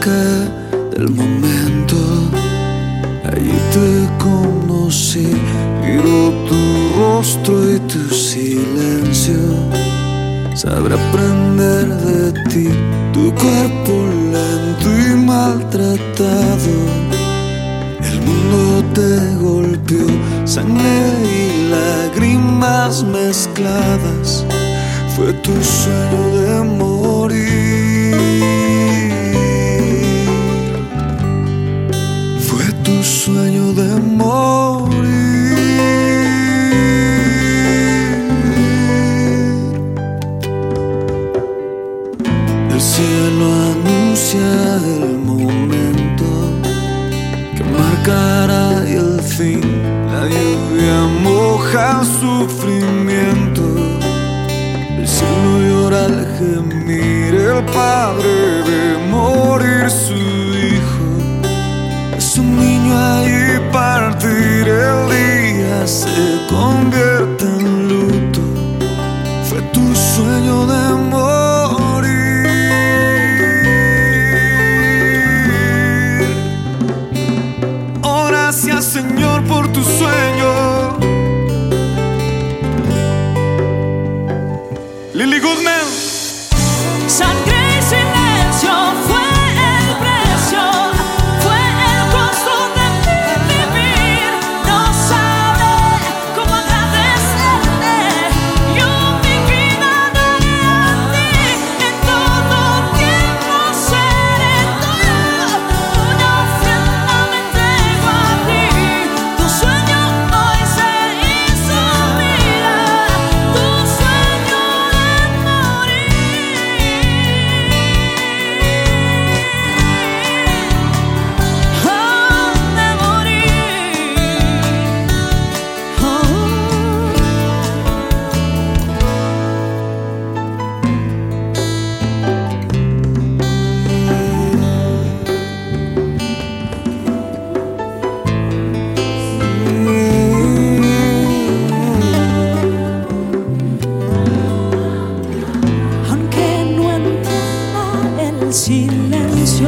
cerca del momento. Allí te conocí, miro tu rostro y tu silencio. Sabré aprender de ti, tu cuerpo lento y maltratado. El mundo te golpeó, sangre y lágrimas mezcladas. Fue tu sueño sueño de morir. El cielo anuncia el momento que marcará el fin. La lluvia moja sufrimiento. Se convierte en luto. Fue tu sueño de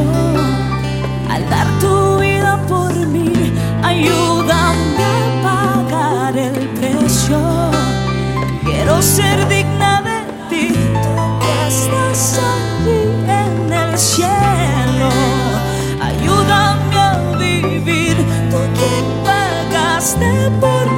al dar tu vida por mí, ayúdame a pagar el precio. Quiero ser digna de ti, tú que estás allí en el cielo. Ayúdame a vivir, tú que pagaste por mi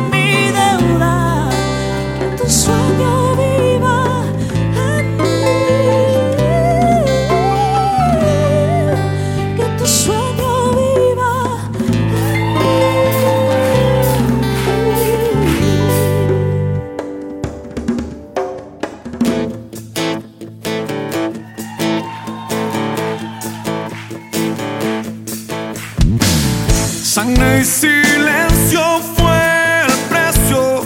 Sangre y silencio fue el precio,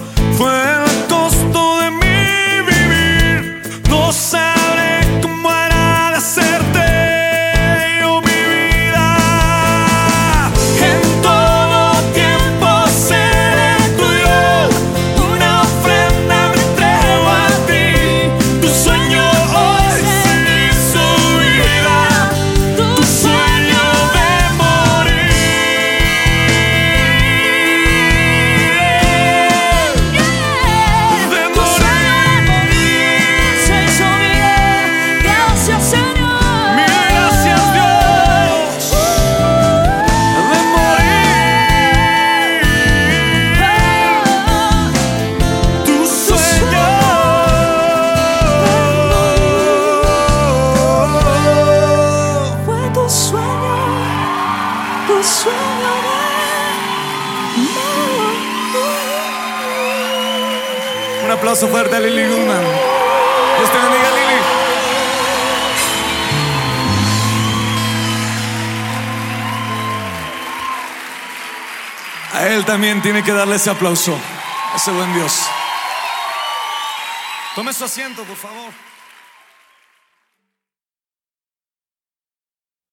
Un aplauso fuerte a Lily Goodman Dios te bendiga Lily A él también tiene que darle ese aplauso ese buen Dios. Tome su asiento por favor